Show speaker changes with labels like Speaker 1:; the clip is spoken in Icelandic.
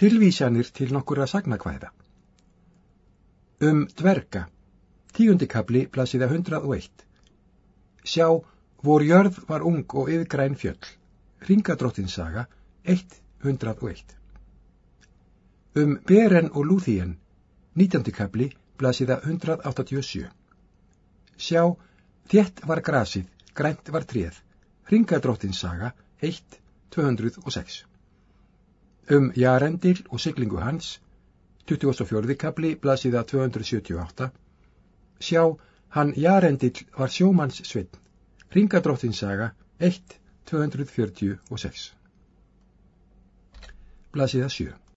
Speaker 1: Tilvísanir til nokkura sagnakvæða. Um dverga. Tíundikabli blasiða 101. Sjá, vor jörð var ung og yðgræn fjöll. Ringadróttinsaga 101. Um Beren og Lúþíen. Nítjandikabli blasiða 187. Sjá, þétt var grasið, grænt var tréð. Ringadróttinsaga 1, 206. Um Jarendil og siglingu hans, 24. kapli, blasiða 278. Sjá, hann Jarendil var sjómanns svinn. Ringadróttinsaga 1, 246. Blasiða 7.